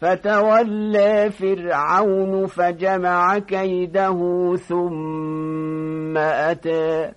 فتولى فرعون فجمع كيده ثم أتى.